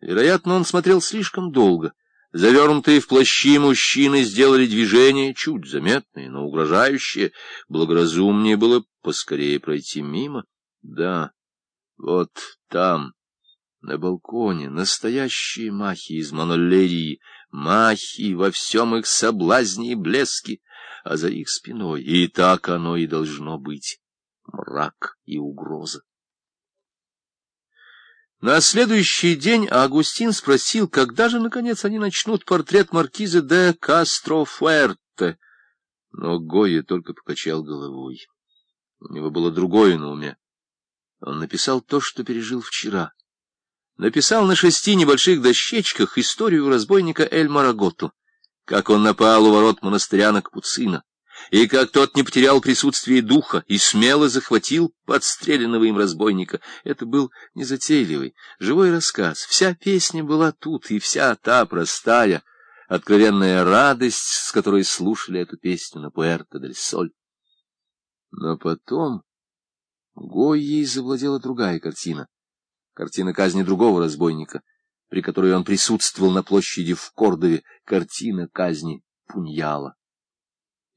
Вероятно, он смотрел слишком долго. Завернутые в плащи мужчины сделали движение, чуть заметные, но угрожающие. Благоразумнее было поскорее пройти мимо. Да, вот там, на балконе, настоящие махи из монолерии, махи во всем их соблазне и блеске, а за их спиной, и так оно и должно быть, мрак и угроза. На следующий день Агустин спросил, когда же, наконец, они начнут портрет маркиза де Кастрофуэрте. Но Гойя только покачал головой. У него было другое на уме. Он написал то, что пережил вчера. Написал на шести небольших дощечках историю разбойника Эль Мараготу, как он напал у ворот монастыря на Капуцина и как тот не потерял присутствие духа и смело захватил подстреленного им разбойника. Это был незатейливый, живой рассказ. Вся песня была тут, и вся та простая, откровенная радость, с которой слушали эту песню на Пуэрто-дель-Соль. Но потом Гойей завладела другая картина. Картина казни другого разбойника, при которой он присутствовал на площади в Кордове, картина казни Пуньяла.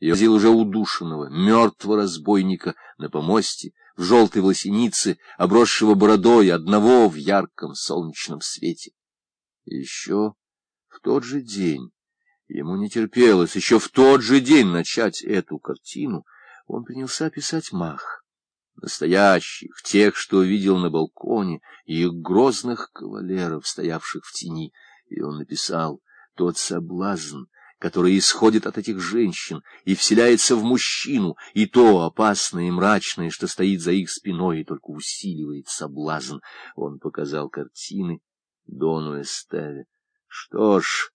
Я возил уже удушенного, мертвого разбойника на помосте, в желтой волосенице, обросшего бородой, одного в ярком солнечном свете. еще в тот же день, ему не терпелось, еще в тот же день начать эту картину, он принялся писать мах. Настоящих, тех, что видел на балконе, и их грозных кавалеров, стоявших в тени. И он написал тот соблазн, который исходит от этих женщин и вселяется в мужчину, и то опасное и мрачное, что стоит за их спиной и только усиливает соблазн. Он показал картины Дону Эстеве. Что ж,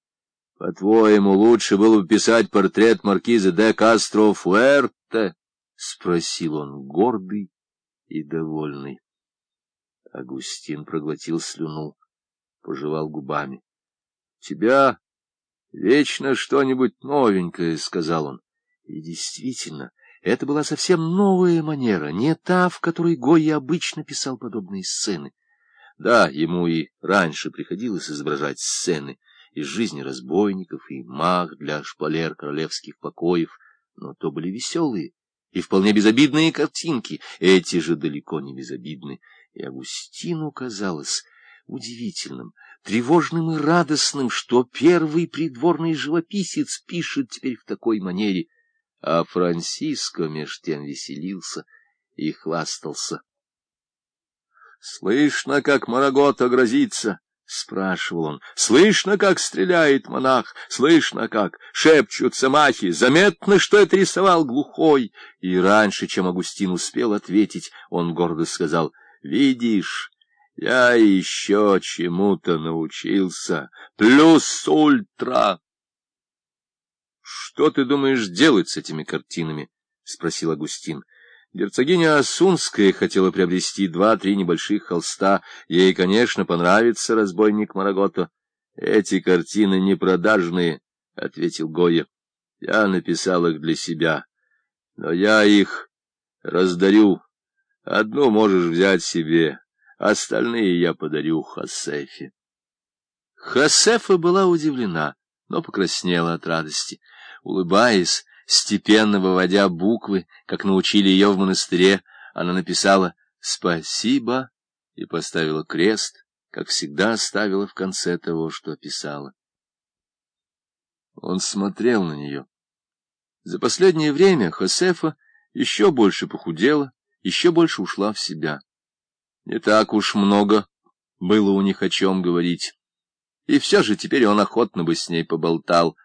по-твоему, лучше было бы писать портрет маркиза де Кастро Фуэрте? — спросил он, гордый и довольный. Агустин проглотил слюну, пожевал губами. — Тебя Вечно что-нибудь новенькое, — сказал он. И действительно, это была совсем новая манера, не та, в которой Гойя обычно писал подобные сцены. Да, ему и раньше приходилось изображать сцены из жизни разбойников и маг для шпалер королевских покоев, но то были веселые и вполне безобидные картинки, эти же далеко не безобидны, и Агустину казалось удивительным, тревожным и радостным, что первый придворный живописец пишет теперь в такой манере, а Франциско меж тем веселился и хвастался. — Слышно, как Марагота грозится, — спрашивал он. — Слышно, как стреляет монах, слышно, как шепчутся махи, заметно, что это рисовал глухой. И раньше, чем Агустин успел ответить, он гордо сказал, — Видишь, я еще чему-то научился. Плюс ультра. — Что ты думаешь делать с этими картинами? — спросил Агустин. Герцогиня Осунская хотела приобрести два-три небольших холста. Ей, конечно, понравится разбойник Марагото. — Эти картины непродажные, — ответил Гоя. — Я написал их для себя, но я их раздарю. Одну можешь взять себе. Остальные я подарю Хосефе. Хосефа была удивлена, но покраснела от радости. Улыбаясь, степенно выводя буквы, как научили ее в монастыре, она написала «Спасибо» и поставила крест, как всегда ставила в конце того, что писала. Он смотрел на нее. За последнее время Хосефа еще больше похудела, еще больше ушла в себя. Не так уж много было у них о чем говорить. И все же теперь он охотно бы с ней поболтал.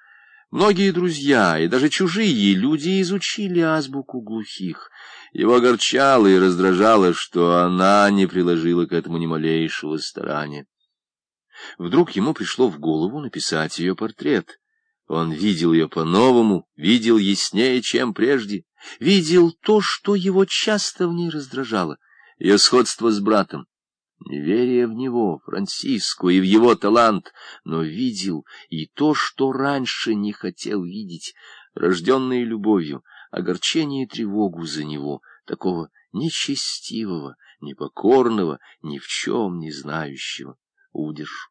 Многие друзья и даже чужие люди изучили азбуку глухих. Его огорчало и раздражало, что она не приложила к этому ни малейшего старания. Вдруг ему пришло в голову написать ее портрет. Он видел ее по-новому, видел яснее, чем прежде, видел то, что его часто в ней раздражало — ее сходство с братом, неверие в него, Франциску, и в его талант, но видел и то, что раньше не хотел видеть, рожденное любовью, огорчение и тревогу за него, такого нечестивого, непокорного, ни в чем не знающего, удержу.